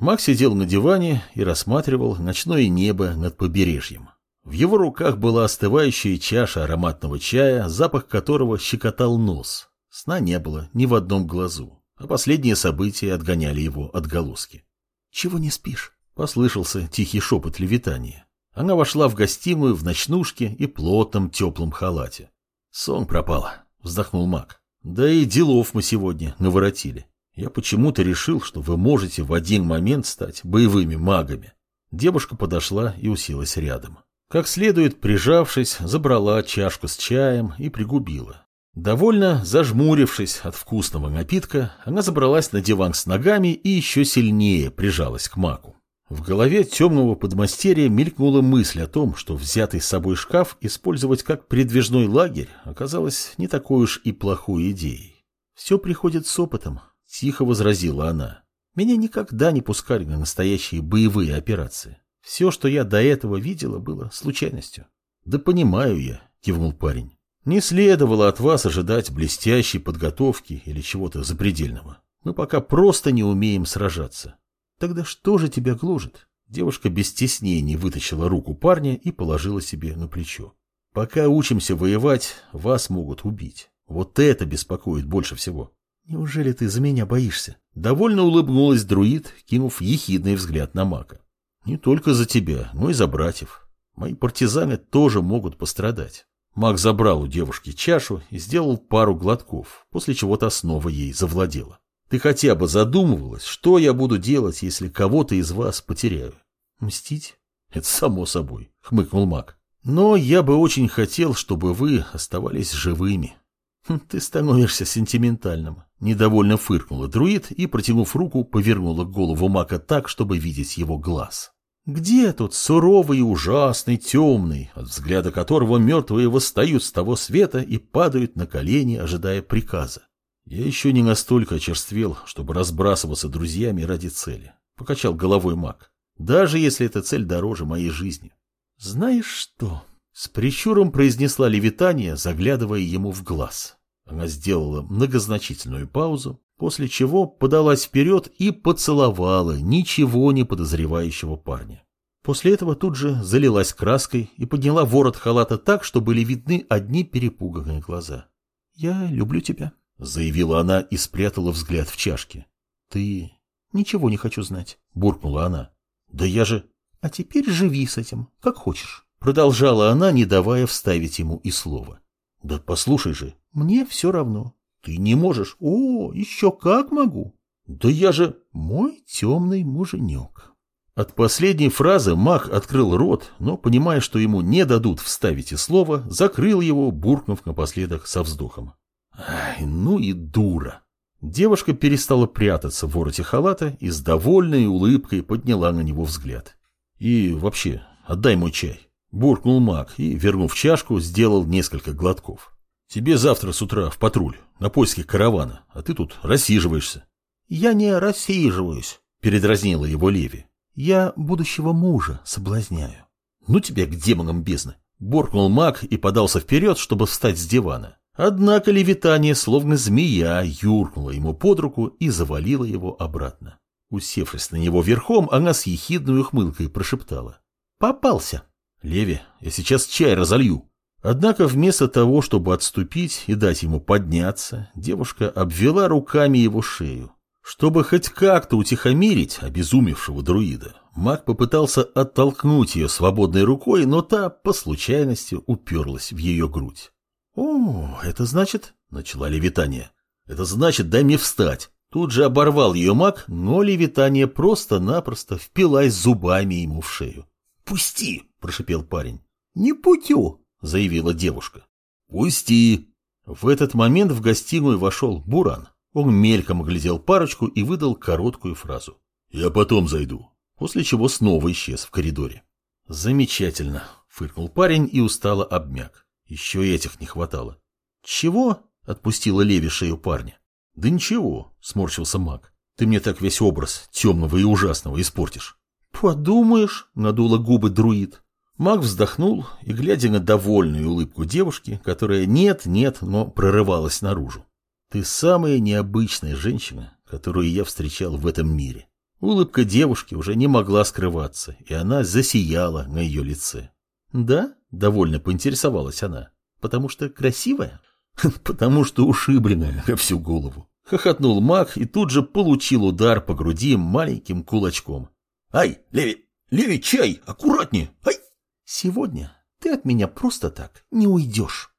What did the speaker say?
Мак сидел на диване и рассматривал ночное небо над побережьем. В его руках была остывающая чаша ароматного чая, запах которого щекотал нос. Сна не было ни в одном глазу, а последние события отгоняли его отголоски. «Чего не спишь?» — послышался тихий шепот левитания. Она вошла в гостиную в ночнушке и плотном теплом халате. «Сон пропал», — вздохнул Мак. «Да и делов мы сегодня наворотили. Я почему-то решил, что вы можете в один момент стать боевыми магами. Девушка подошла и уселась рядом. Как следует, прижавшись, забрала чашку с чаем и пригубила. Довольно зажмурившись от вкусного напитка, она забралась на диван с ногами и еще сильнее прижалась к маку. В голове темного подмастерья мелькнула мысль о том, что взятый с собой шкаф использовать как передвижной лагерь оказалось не такой уж и плохой идеей. Все приходит с опытом, Тихо возразила она. Меня никогда не пускали на настоящие боевые операции. Все, что я до этого видела, было случайностью. Да понимаю я, кивнул парень. Не следовало от вас ожидать блестящей подготовки или чего-то запредельного. Мы пока просто не умеем сражаться. Тогда что же тебя гложет? Девушка без стеснений вытащила руку парня и положила себе на плечо. Пока учимся воевать, вас могут убить. Вот это беспокоит больше всего. «Неужели ты за меня боишься?» Довольно улыбнулась друид, кинув ехидный взгляд на мака. «Не только за тебя, но и за братьев. Мои партизаны тоже могут пострадать». Маг забрал у девушки чашу и сделал пару глотков, после чего та снова ей завладела. «Ты хотя бы задумывалась, что я буду делать, если кого-то из вас потеряю?» «Мстить?» «Это само собой», — хмыкнул маг. «Но я бы очень хотел, чтобы вы оставались живыми». Хм, «Ты становишься сентиментальным», — недовольно фыркнула друид и, протянув руку, повернула голову Мака так, чтобы видеть его глаз. «Где тот суровый ужасный, темный, от взгляда которого мертвые восстают с того света и падают на колени, ожидая приказа? Я еще не настолько очерствел, чтобы разбрасываться друзьями ради цели», — покачал головой Мак. «Даже если эта цель дороже моей жизни». «Знаешь что?» С прищуром произнесла левитания, заглядывая ему в глаз. Она сделала многозначительную паузу, после чего подалась вперед и поцеловала ничего не подозревающего парня. После этого тут же залилась краской и подняла ворот халата так, что были видны одни перепуганные глаза. «Я люблю тебя», — заявила она и спрятала взгляд в чашке. «Ты... ничего не хочу знать», — буркнула она. «Да я же...» «А теперь живи с этим, как хочешь». Продолжала она, не давая вставить ему и слова. Да послушай же, мне все равно. Ты не можешь. О, еще как могу. Да я же мой темный муженек. От последней фразы маг открыл рот, но, понимая, что ему не дадут вставить и слово, закрыл его, буркнув напоследок со вздохом. Ай, ну и дура. Девушка перестала прятаться в вороте халата и с довольной улыбкой подняла на него взгляд. И вообще, отдай мой чай. Буркнул маг и, вернув чашку, сделал несколько глотков. Тебе завтра с утра в патруль, на поиски каравана, а ты тут рассиживаешься. Я не рассиживаюсь, передразнила его Леви. Я будущего мужа соблазняю. Ну тебя к демонам бездны. Боркнул маг и подался вперед, чтобы встать с дивана. Однако левитание, словно змея, юркнула ему под руку и завалила его обратно. Усевшись на него верхом, она с ехидной ухмылкой прошептала. «Попался!» «Леви, я сейчас чай разолью». Однако вместо того, чтобы отступить и дать ему подняться, девушка обвела руками его шею. Чтобы хоть как-то утихомирить обезумевшего друида, маг попытался оттолкнуть ее свободной рукой, но та, по случайности, уперлась в ее грудь. «О, это значит...» — начала левитание. «Это значит, дай мне встать». Тут же оборвал ее маг, но левитание просто-напросто впилась зубами ему в шею. «Пусти!» — прошипел парень. «Не путю!» — заявила девушка. «Пусти!» В этот момент в гостиную вошел Буран. Он мельком оглядел парочку и выдал короткую фразу. «Я потом зайду», после чего снова исчез в коридоре. «Замечательно», — фыркнул парень и устало обмяк. Еще этих не хватало. «Чего?» — отпустила Леви шею парня. «Да ничего», — сморщился маг. «Ты мне так весь образ темного и ужасного испортишь». «Подумаешь», — надула губы друид. Маг вздохнул и, глядя на довольную улыбку девушки, которая нет-нет, но прорывалась наружу. «Ты самая необычная женщина, которую я встречал в этом мире». Улыбка девушки уже не могла скрываться, и она засияла на ее лице. «Да?» — довольно поинтересовалась она. «Потому что красивая?» «Потому что ушибленная во всю голову». Хохотнул маг и тут же получил удар по груди маленьким кулачком. «Ай, Леви! Леви, чай! Аккуратнее! Ай!» «Сегодня ты от меня просто так не уйдешь».